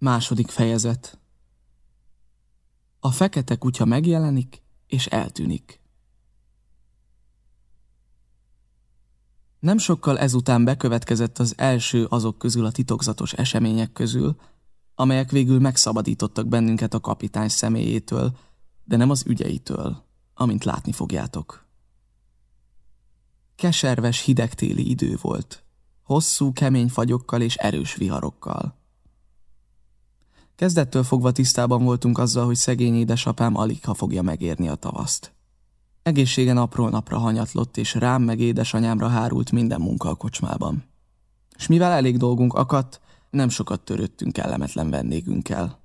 Második fejezet A fekete kutya megjelenik és eltűnik. Nem sokkal ezután bekövetkezett az első azok közül a titokzatos események közül, amelyek végül megszabadítottak bennünket a kapitány személyétől, de nem az ügyeitől, amint látni fogjátok. Keserves hidegtéli idő volt, hosszú, kemény fagyokkal és erős viharokkal. Kezdettől fogva tisztában voltunk azzal, hogy szegény édesapám alig ha fogja megérni a tavaszt. Egészségen apról napra hanyatlott, és rám meg édesanyámra hárult minden munka a kocsmában. És mivel elég dolgunk akadt, nem sokat törődtünk kellemetlen vendégünkkel.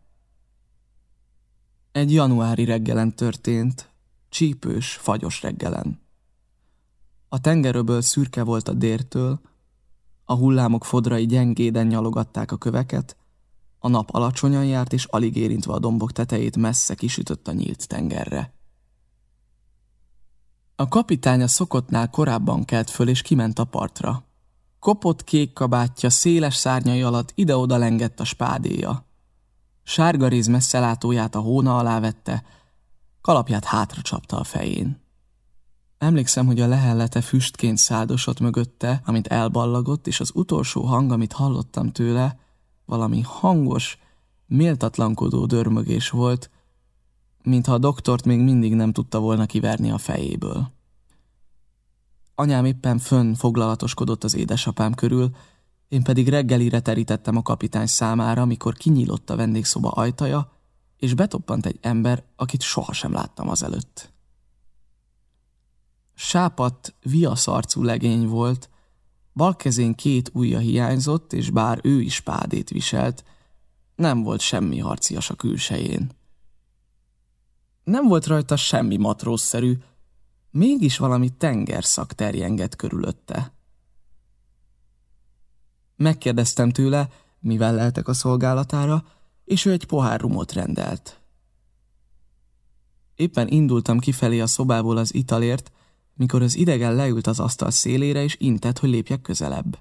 Egy januári reggelen történt, csípős, fagyos reggelen. A tengeröböl szürke volt a dértől, a hullámok fodrai gyengéden nyalogatták a köveket, a nap alacsonyan járt, és alig érintve a dombok tetejét messze kisütött a nyílt tengerre. A kapitány a szokottnál korábban kelt föl, és kiment a partra. Kopott kék kabátja széles szárnyai alatt ide-oda lengett a spádéja. Sárga réz messzelátóját a hóna alá vette, kalapját hátra csapta a fején. Emlékszem, hogy a lehellete füstként száldosott mögötte, amit elballagott, és az utolsó hang, amit hallottam tőle, valami hangos, méltatlankodó dörmögés volt, mintha a doktort még mindig nem tudta volna kiverni a fejéből. Anyám éppen fönn foglalatoskodott az édesapám körül, én pedig reggelire terítettem a kapitány számára, amikor kinyílott a vendégszoba ajtaja, és betoppant egy ember, akit sohasem láttam azelőtt. Sápat, viaszarcú legény volt, bal kezén két ujja hiányzott, és bár ő is pádét viselt, nem volt semmi harcias a külsején. Nem volt rajta semmi matrózszerű, mégis valami tengerszak terjengett körülötte. Megkérdeztem tőle, mivel leltek a szolgálatára, és ő egy pohár rumot rendelt. Éppen indultam kifelé a szobából az italért, mikor az idegen leült az asztal szélére, és intett, hogy lépjek közelebb.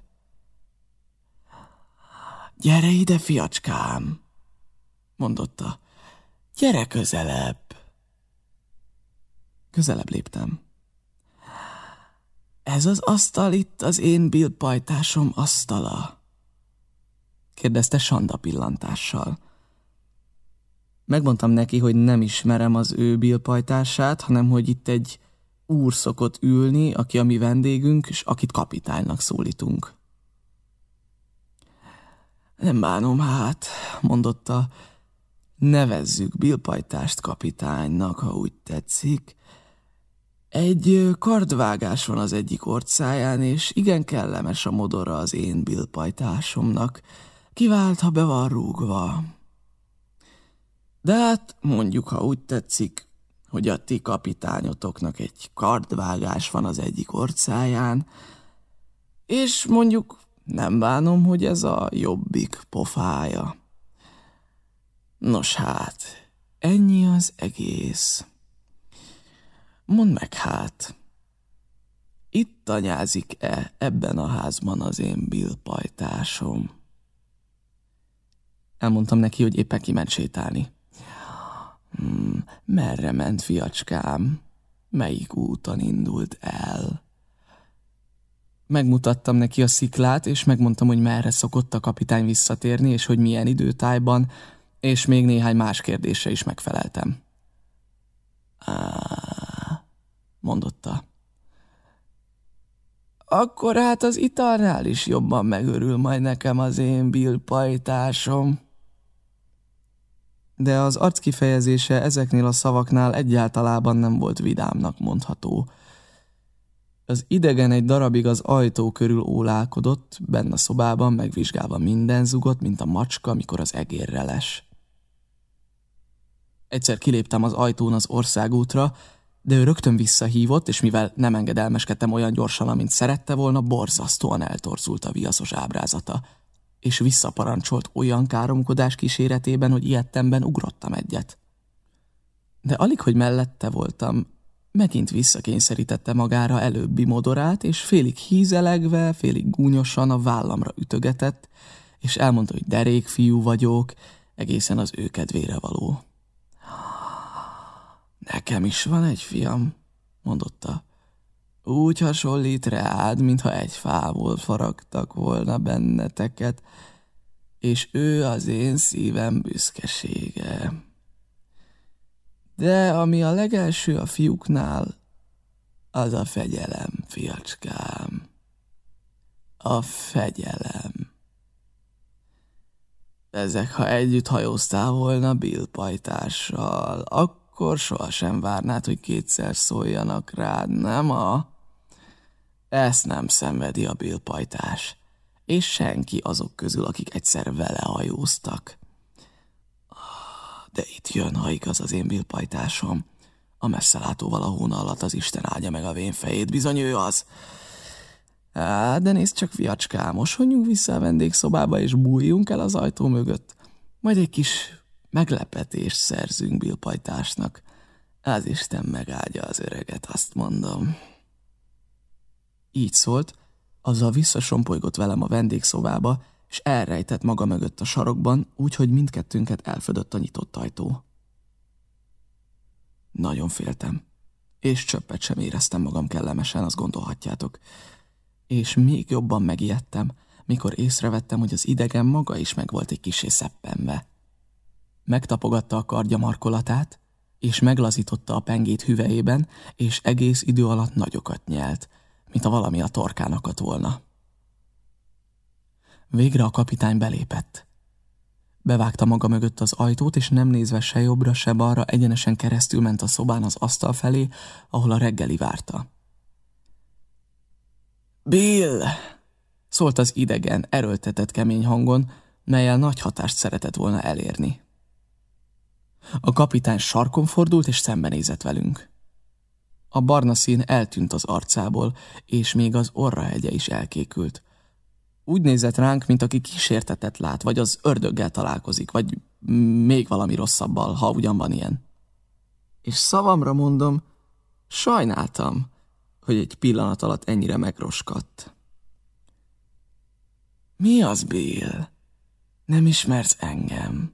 Gyere ide, fiacskám, mondotta. Gyere közelebb. Közelebb léptem. Ez az asztal itt az én bilpajtásom asztala? kérdezte Sanda pillantással. Megmondtam neki, hogy nem ismerem az ő bilpajtását, hanem hogy itt egy úr szokott ülni, aki a mi vendégünk, és akit kapitánynak szólítunk. Nem bánom hát, mondotta, nevezzük bilpajtást kapitánynak, ha úgy tetszik. Egy kardvágás van az egyik orcáján, és igen kellemes a modora az én bilpajtásomnak. Kivált, ha be van rúgva. De hát mondjuk, ha úgy tetszik, hogy a ti kapitányotoknak egy kardvágás van az egyik orcáján, és mondjuk nem bánom, hogy ez a jobbik pofája. Nos hát, ennyi az egész. Mondd meg hát, itt anyázik-e ebben a házban az én bilpajtásom? Elmondtam neki, hogy éppen kiment sétálni. Hmm, merre ment fiacskám? Melyik úton indult el? Megmutattam neki a sziklát, és megmondtam, hogy merre szokott a kapitány visszatérni, és hogy milyen időtájban, és még néhány más kérdésre is megfeleltem. Mondotta. Akkor hát az italnál is jobban megörül majd nekem az én bilpajtásom de az arckifejezése ezeknél a szavaknál egyáltalában nem volt vidámnak mondható. Az idegen egy darabig az ajtó körül ólálkodott, benne a szobában megvizsgálva minden zugot, mint a macska, amikor az egérre les. Egyszer kiléptem az ajtón az országútra, de ő rögtön visszahívott, és mivel nem engedelmeskedtem olyan gyorsan, amint szerette volna, borzasztóan eltorzult a viaszos ábrázata – és visszaparancsolt olyan káromkodás kíséretében, hogy ilyettemben ugrottam egyet. De alig, hogy mellette voltam, megint visszakényszerítette magára előbbi modorát, és félig hízelegve, félig gúnyosan a vállamra ütögetett, és elmondta, hogy derék fiú vagyok, egészen az ő kedvére való. Nekem is van egy fiam, mondotta. Úgy hasonlít reád, mintha egy fából faragtak volna benneteket, és ő az én szívem büszkesége. De ami a legelső a fiúknál, az a fegyelem, fiacskám. A fegyelem. Ezek, ha együtt hajóztál volna Bill pajtással, akkor sohasem várnád, hogy kétszer szóljanak rád, nem a? Ezt nem szenvedi a Bill pajtás, és senki azok közül, akik egyszer vele hajóztak. De itt jön, ha igaz az én Bill pajtásom. A messzelátóval a hóna alatt az Isten áldja meg a vén fejét, bizony ő az. Á, de nézd csak, fiacskám, mosonjunk vissza a vendégszobába, és bújjunk el az ajtó mögött. Majd egy kis meglepetést szerzünk Bill pajtásnak. Az Isten megáldja az öreget, azt mondom. Így szólt, azzal visszasompolygott velem a vendégszobába, és elrejtett maga mögött a sarokban, úgyhogy mindkettőnket elfödött a nyitott ajtó. Nagyon féltem, és csöppet sem éreztem magam kellemesen, azt gondolhatjátok. És még jobban megijedtem, mikor észrevettem, hogy az idegen maga is meg volt egy kisé szeppenve. Megtapogatta a kardja markolatát, és meglazította a pengét hüvejében, és egész idő alatt nagyokat nyelt, mint a valami a torkán akadt volna. Végre a kapitány belépett. Bevágta maga mögött az ajtót, és nem nézve se jobbra, se balra, egyenesen keresztül ment a szobán az asztal felé, ahol a reggeli várta. Bill! szólt az idegen, erőltetett kemény hangon, melyel nagy hatást szeretett volna elérni. A kapitány sarkon fordult és szembenézett velünk. A barna szín eltűnt az arcából, és még az orrahegye is elkékült. Úgy nézett ránk, mint aki kísértetet lát, vagy az ördöggel találkozik, vagy még valami rosszabbal, ha ugyan van ilyen. És szavamra mondom, sajnáltam, hogy egy pillanat alatt ennyire megroskadt. Mi az, Bill? Nem ismersz engem?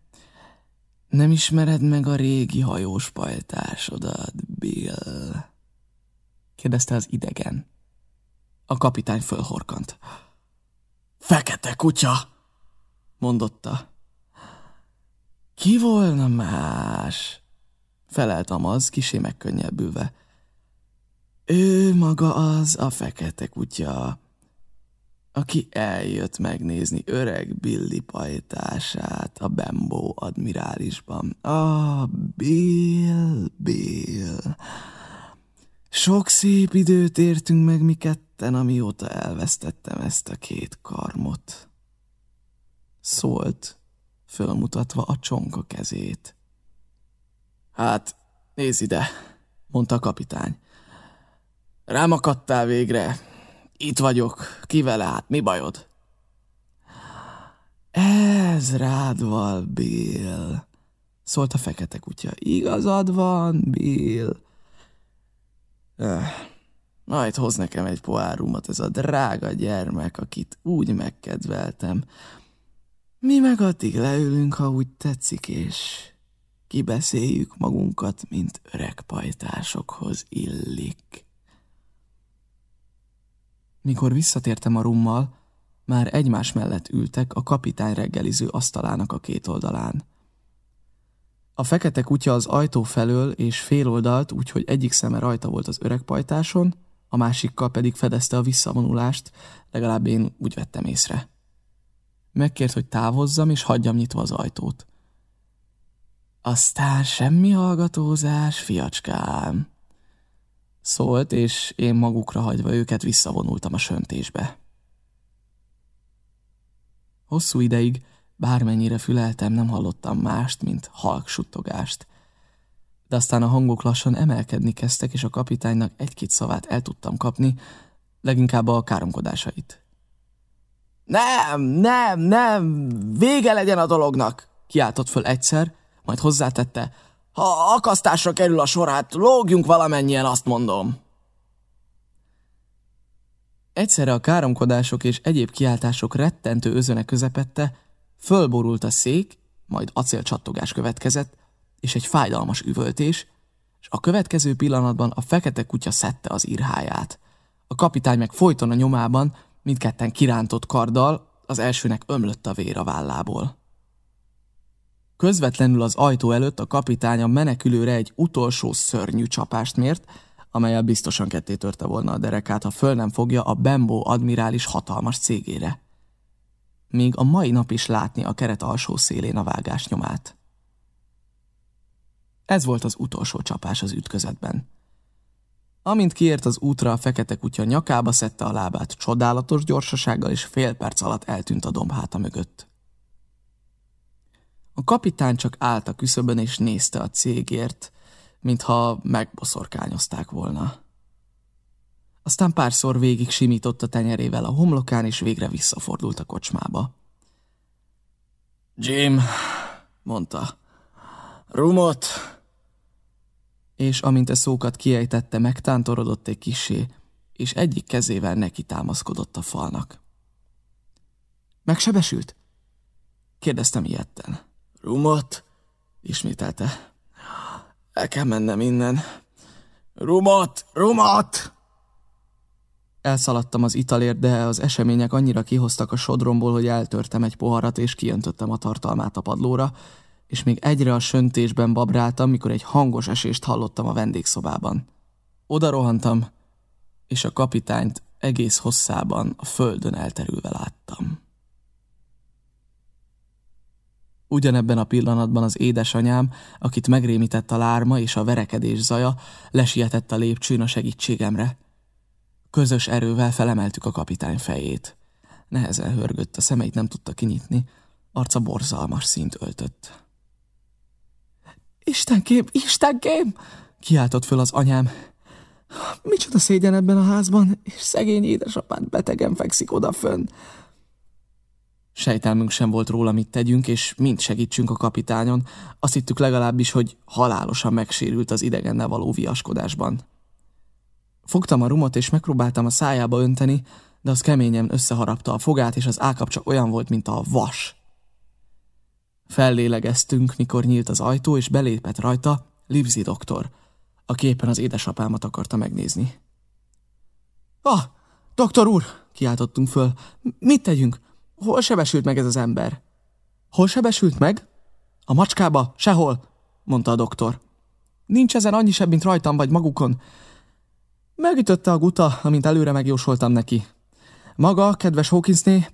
Nem ismered meg a régi hajós pajtásodat, Bill? Kérdezte az idegen. A kapitány fölhorkant. Fekete kutya, mondotta. Ki volna más? Felelt Amaz, kisé megkönnyebbülve. Ő maga az a fekete kutya, aki eljött megnézni öreg Billy pajtását a Bembo admirálisban. Ah, Bill, Bill. Sok szép időt értünk meg mi ketten, amióta elvesztettem ezt a két karmot. Szólt, fölmutatva a csonka kezét. Hát, nézd ide, mondta a kapitány. Rám akadtál végre. Itt vagyok. Ki vele hát? Mi bajod? Ez rád van, Bill, szólt a fekete kutya. Igazad van, Bill. Öh, majd hoz nekem egy poárumot ez a drága gyermek, akit úgy megkedveltem. Mi meg addig leülünk, ha úgy tetszik, és kibeszéljük magunkat, mint öreg pajtásokhoz illik. Mikor visszatértem a rummal, már egymás mellett ültek a kapitány reggeliző asztalának a két oldalán. A fekete kutya az ajtó felől és féloldalt, úgyhogy egyik szeme rajta volt az öreg pajtáson, a másikkal pedig fedezte a visszavonulást, legalább én úgy vettem észre. Megkért, hogy távozzam, és hagyjam nyitva az ajtót. Aztán semmi hallgatózás, fiacskám, szólt, és én magukra hagyva őket visszavonultam a söntésbe. Hosszú ideig, bármennyire füleltem, nem hallottam mást, mint halk suttogást. De aztán a hangok lassan emelkedni kezdtek, és a kapitánynak egy-két szavát el tudtam kapni, leginkább a káromkodásait. Nem, nem, nem, vége legyen a dolognak, kiáltott föl egyszer, majd hozzátette, ha akasztásra kerül a sorát, lógjunk valamennyien, azt mondom. Egyszerre a káromkodások és egyéb kiáltások rettentő özöne közepette, fölborult a szék, majd acélcsattogás következett, és egy fájdalmas üvöltés, és a következő pillanatban a fekete kutya szedte az írháját. A kapitány meg folyton a nyomában, mindketten kirántott karddal, az elsőnek ömlött a vér a vállából. Közvetlenül az ajtó előtt a kapitány a menekülőre egy utolsó szörnyű csapást mért, amelyel biztosan ketté törte volna a derekát, ha föl nem fogja a Bembo admirális hatalmas cégére. Még a mai nap is látni a keret alsó szélén a vágás nyomát. Ez volt az utolsó csapás az ütközetben. Amint kiért az útra, a fekete kutya nyakába szedte a lábát csodálatos gyorsasággal, és fél perc alatt eltűnt a dombháta mögött. A kapitány csak állt a küszöbön és nézte a cégért, mintha megboszorkányozták volna. Aztán párszor végig simított a tenyerével a homlokán, és végre visszafordult a kocsmába. Jim, mondta, rumot! És amint a szókat kiejtette, megtántorodott egy kisé, és egyik kezével neki támaszkodott a falnak. Megsebesült? Kérdeztem ilyetten. Rumot? Ismételte. El kell mennem innen. Rumot! Rumot! Elszaladtam az italért, de az események annyira kihoztak a sodromból, hogy eltörtem egy poharat és kijöntöttem a tartalmát a padlóra, és még egyre a söntésben babráltam, mikor egy hangos esést hallottam a vendégszobában. Oda rohantam, és a kapitányt egész hosszában a földön elterülve láttam. Ugyanebben a pillanatban az édesanyám, akit megrémített a lárma és a verekedés zaja, lesietett a lépcsőn a segítségemre. Közös erővel felemeltük a kapitány fejét. Nehezen hörgött, a szemeit nem tudta kinyitni, arca borzalmas szint öltött. Istenkém, Istenkém! Kiáltott föl az anyám. Micsoda szégyen ebben a házban, és szegény édesapád betegen fekszik odafönn. Sejtelmünk sem volt róla, mit tegyünk, és mind segítsünk a kapitányon. Azt hittük legalábbis, hogy halálosan megsérült az idegennel való viaskodásban. Fogtam a rumot, és megpróbáltam a szájába önteni, de az keményen összeharapta a fogát, és az állkapcsa olyan volt, mint a vas. Fellélegeztünk, mikor nyílt az ajtó, és belépett rajta Livzi doktor, aki éppen az édesapámat akarta megnézni. Ah, doktor úr! kiáltottunk föl. Mit tegyünk? Hol sebesült meg ez az ember? Hol sebesült meg? A macskába? Sehol, mondta a doktor. Nincs ezen annyi sebb, mint rajtam vagy magukon. Megütötte a guta, amint előre megjósoltam neki. Maga, kedves Hawkinsné,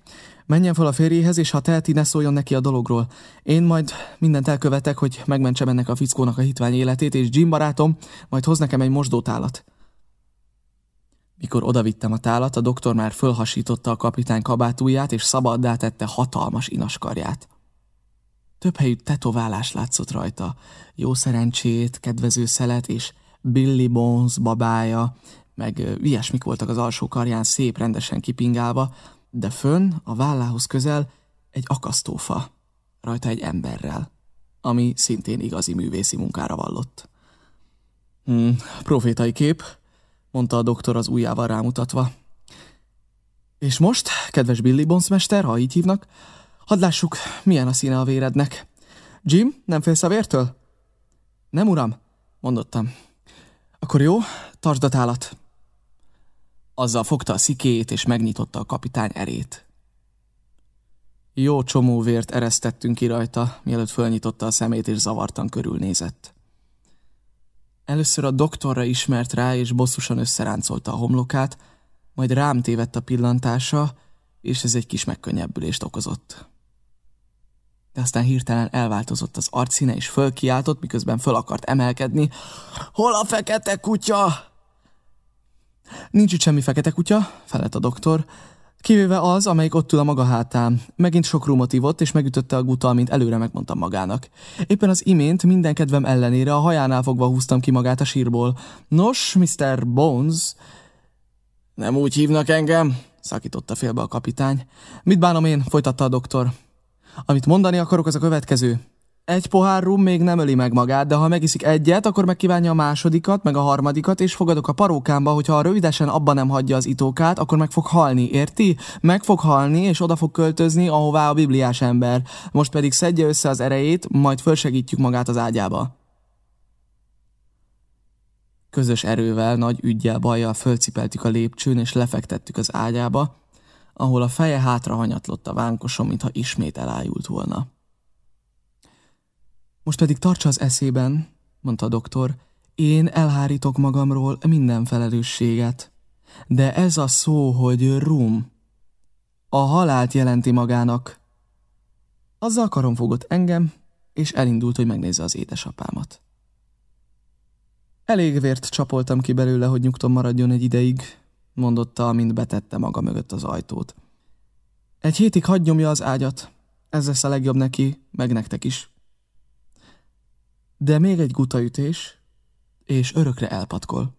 menjen fel a férjéhez, és ha teheti, ne szóljon neki a dologról. Én majd mindent elkövetek, hogy megmentsem ennek a fickónak a hitvány életét, és Jim barátom majd hoz nekem egy mosdótálat. Mikor odavittem a tálat, a doktor már fölhasította a kapitány kabátúját, és szabaddá tette hatalmas inaskarját. Több helyű tetoválás látszott rajta. Jó szerencsét, kedvező szelet és Billy Bones babája, meg ilyesmik voltak az alsó karján szép rendesen kipingálva, de fönn, a vállához közel egy akasztófa, rajta egy emberrel, ami szintén igazi művészi munkára vallott. Hmm, profétai kép, mondta a doktor az ujjával rámutatva. És most, kedves Billy Bones mester, ha így hívnak, hadd lássuk, milyen a színe a vérednek. Jim, nem félsz a vértől? Nem, uram, mondottam. Akkor jó, tartsd a tálat. Azzal fogta a szikéjét, és megnyitotta a kapitány erét. Jó csomó vért eresztettünk ki rajta, mielőtt fölnyitotta a szemét, és zavartan körülnézett. Először a doktorra ismert rá, és bosszusan összeráncolta a homlokát, majd rám tévedt a pillantása, és ez egy kis megkönnyebbülést okozott. De aztán hirtelen elváltozott az arcszíne, és fölkiáltott, miközben föl akart emelkedni. Hol a fekete kutya? Nincs itt semmi fekete kutya, felett a doktor, kivéve az, amelyik ott ül a maga hátán. Megint sok rumot ivott, és megütötte a guta, mint előre megmondtam magának. Éppen az imént minden kedvem ellenére a hajánál fogva húztam ki magát a sírból. Nos, Mr. Bones... Nem úgy hívnak engem, szakította félbe a kapitány. Mit bánom én, folytatta a doktor. Amit mondani akarok, az a következő. Egy pohár rum még nem öli meg magát, de ha megiszik egyet, akkor megkívánja a másodikat, meg a harmadikat, és fogadok a parókámba, hogyha rövidesen abba nem hagyja az itókát, akkor meg fog halni, érti? Meg fog halni, és oda fog költözni, ahová a bibliás ember. Most pedig szedje össze az erejét, majd fölsegítjük magát az ágyába. Közös erővel, nagy ügyjel, bajjal fölcipeltük a lépcsőn, és lefektettük az ágyába, ahol a feje hátra hanyatlott a vánkoson, mintha ismét elájult volna. Most pedig tartsa az eszében, mondta a doktor, én elhárítok magamról minden felelősséget. De ez a szó, hogy rum, a halált jelenti magának. Azzal karon fogott engem, és elindult, hogy megnézze az édesapámat. Elég vért csapoltam ki belőle, hogy nyugton maradjon egy ideig, mondotta, amint betette maga mögött az ajtót. Egy hétig hagy nyomja az ágyat, ez lesz a legjobb neki, meg nektek is. De még egy gutaütés, és örökre elpatkol.